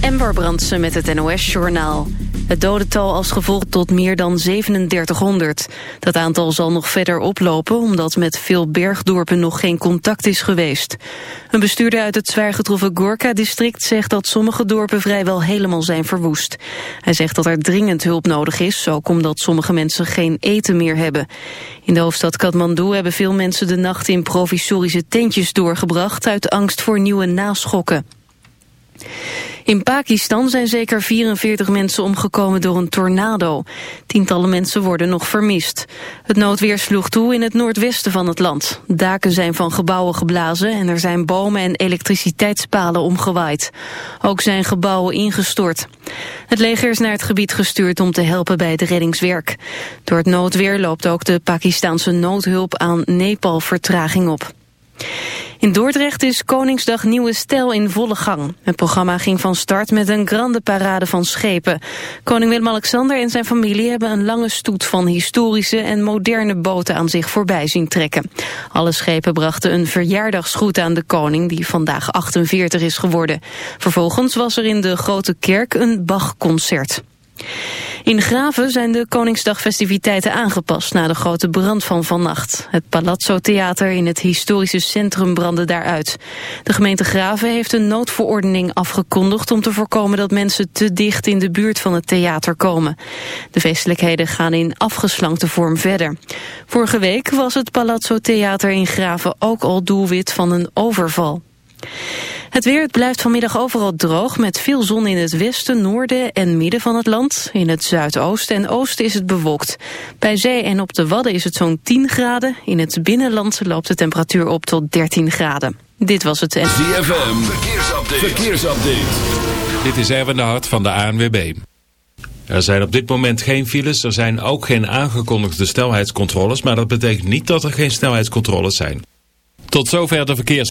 Ember Brandsen met het NOS-journaal. Het dodental als gevolg tot meer dan 3700. Dat aantal zal nog verder oplopen omdat met veel bergdorpen nog geen contact is geweest. Een bestuurder uit het zwaar getroffen Gorka-district zegt dat sommige dorpen vrijwel helemaal zijn verwoest. Hij zegt dat er dringend hulp nodig is, ook omdat sommige mensen geen eten meer hebben. In de hoofdstad Kathmandu hebben veel mensen de nacht in provisorische tentjes doorgebracht uit angst voor nieuwe naschokken. In Pakistan zijn zeker 44 mensen omgekomen door een tornado. Tientallen mensen worden nog vermist. Het noodweer sloeg toe in het noordwesten van het land. Daken zijn van gebouwen geblazen en er zijn bomen en elektriciteitspalen omgewaaid. Ook zijn gebouwen ingestort. Het leger is naar het gebied gestuurd om te helpen bij het reddingswerk. Door het noodweer loopt ook de Pakistanse noodhulp aan Nepal vertraging op. In Dordrecht is Koningsdag Nieuwe Stijl in volle gang. Het programma ging van start met een grande parade van schepen. Koning Willem-Alexander en zijn familie hebben een lange stoet van historische en moderne boten aan zich voorbij zien trekken. Alle schepen brachten een verjaardagsgroet aan de koning, die vandaag 48 is geworden. Vervolgens was er in de Grote Kerk een Bach-concert. In Graven zijn de Koningsdagfestiviteiten aangepast na de grote brand van vannacht. Het Palazzo Theater in het historische centrum brandde daaruit. De gemeente Graven heeft een noodverordening afgekondigd om te voorkomen dat mensen te dicht in de buurt van het theater komen. De feestelijkheden gaan in afgeslankte vorm verder. Vorige week was het Palazzo Theater in Graven ook al doelwit van een overval. Het weer het blijft vanmiddag overal droog met veel zon in het westen, noorden en midden van het land. In het zuidoosten en oosten is het bewolkt. Bij zee en op de Wadden is het zo'n 10 graden. In het binnenland loopt de temperatuur op tot 13 graden. Dit was het... ZFM, verkeersupdate. verkeersupdate. Dit is Erwin de Hart van de ANWB. Er zijn op dit moment geen files, er zijn ook geen aangekondigde snelheidscontroles... maar dat betekent niet dat er geen snelheidscontroles zijn. Tot zover de verkeers...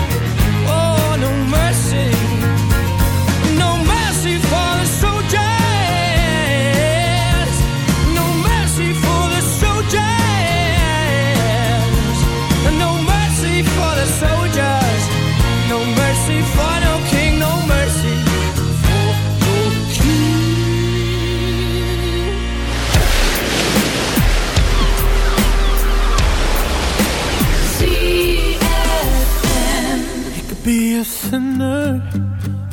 or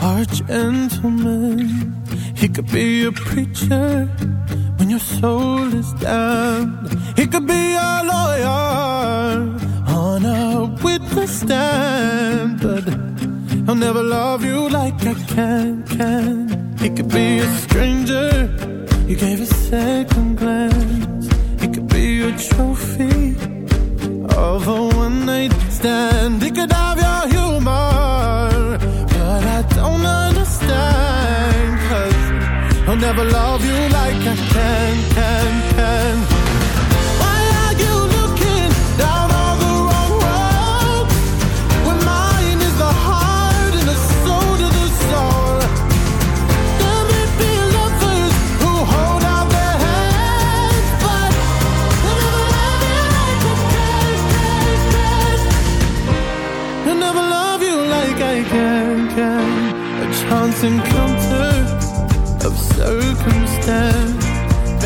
a gentleman. He could be a preacher when your soul is damned. He could be a lawyer on a witness stand, but he'll never love you like I can. Can he could be a stranger? You gave a second glance. He could be a trophy of a one night stand. He could have your humor, but I don't understand. Cause he'll never love you like I can, can, can.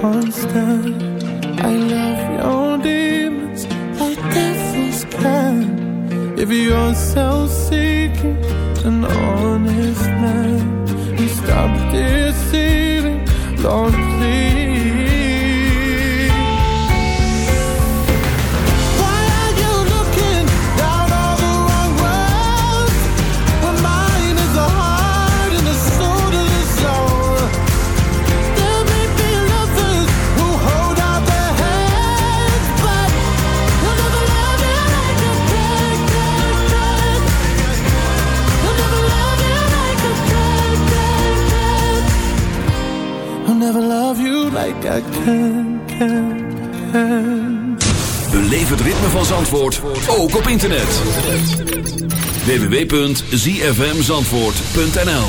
can't stand. I love your demons like devils can. If you're self-seeking, an honest man, stop deceiving, Lord, please. Beleef het ritme van Zandvoort, ook op internet. www.zfmzandvoort.nl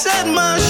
set my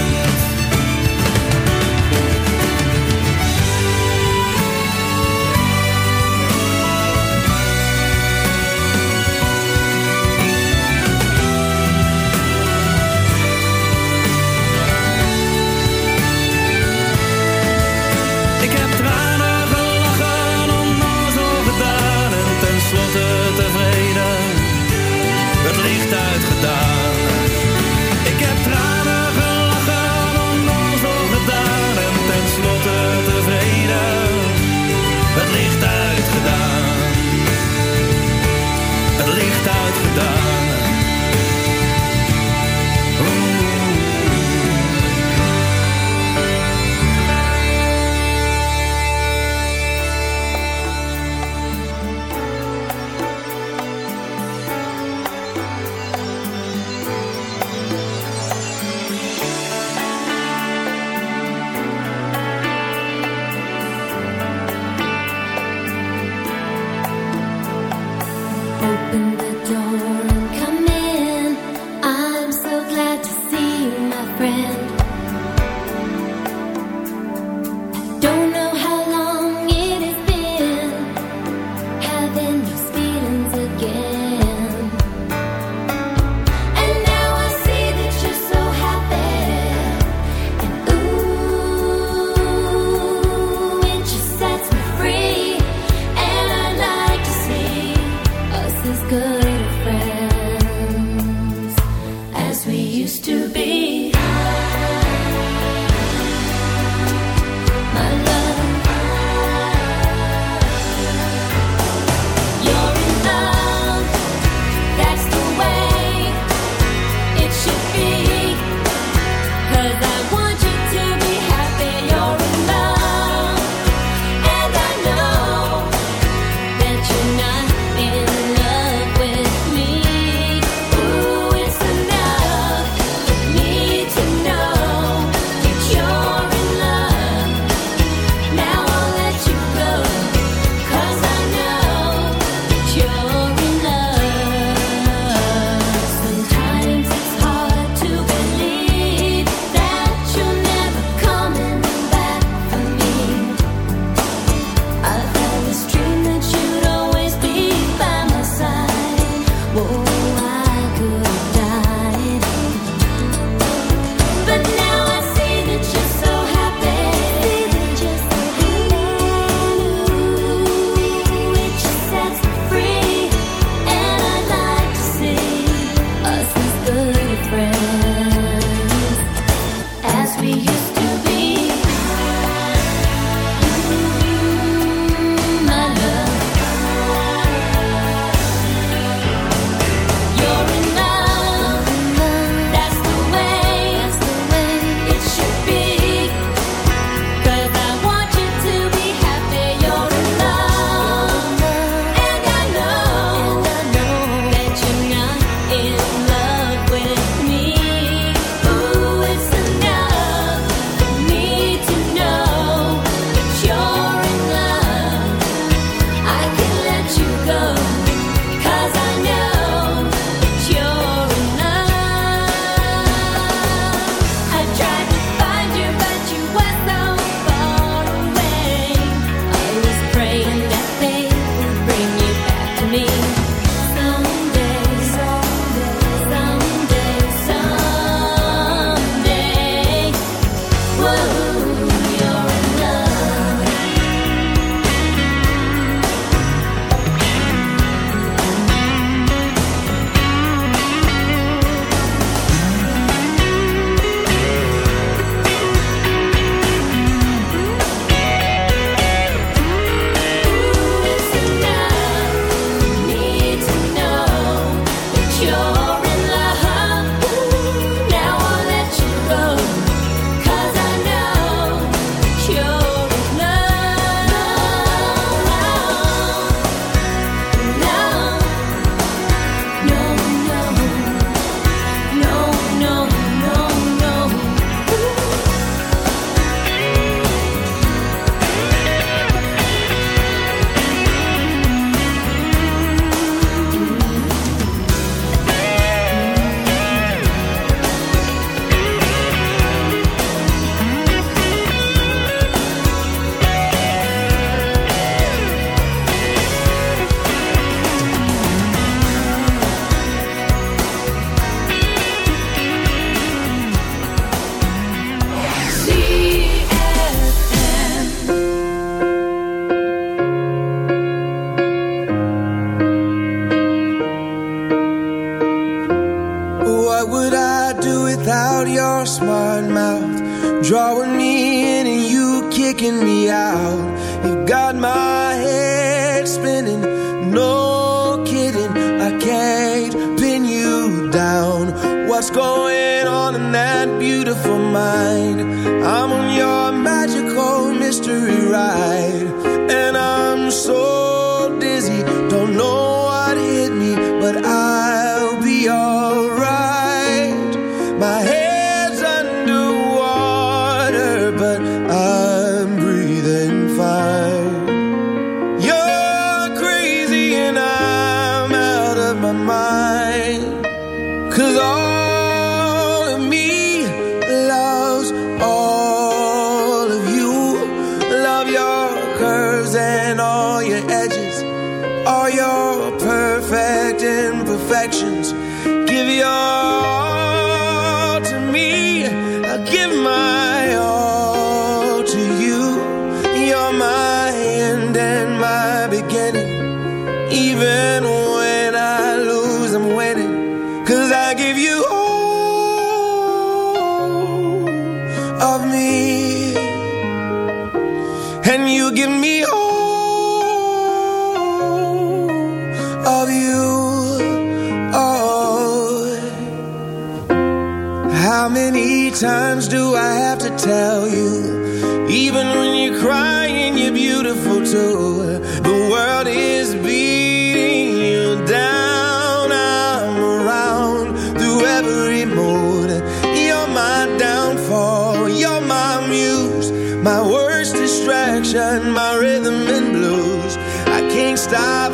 beautiful too. The world is beating you down. I'm around through every mood. You're my downfall. You're my muse. My worst distraction. My rhythm and blues. I can't stop